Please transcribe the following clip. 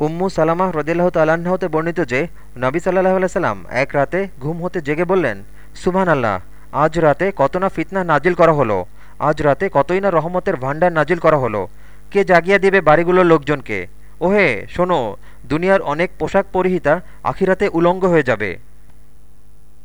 উম্মু সালামাহ রদিল্লাহ তাল্লাহতে বর্ণিত যে, নবী সাল্লাহ সাল্লাম এক রাতে ঘুম হতে জেগে বললেন সুবহান আল্লাহ আজ রাতে কত না ফিতনা নাজিল করা হলো, আজ রাতে কতই না রহমতের ভাণ্ডার নাজিল করা হলো। কে জাগিয়া দিবে বাড়িগুলোর লোকজনকে? ওহে, শোনো, দুনিয়ার অনেক পোশাক পরিহিতা আখিরাতে উলঙ্গ হয়ে যাবে।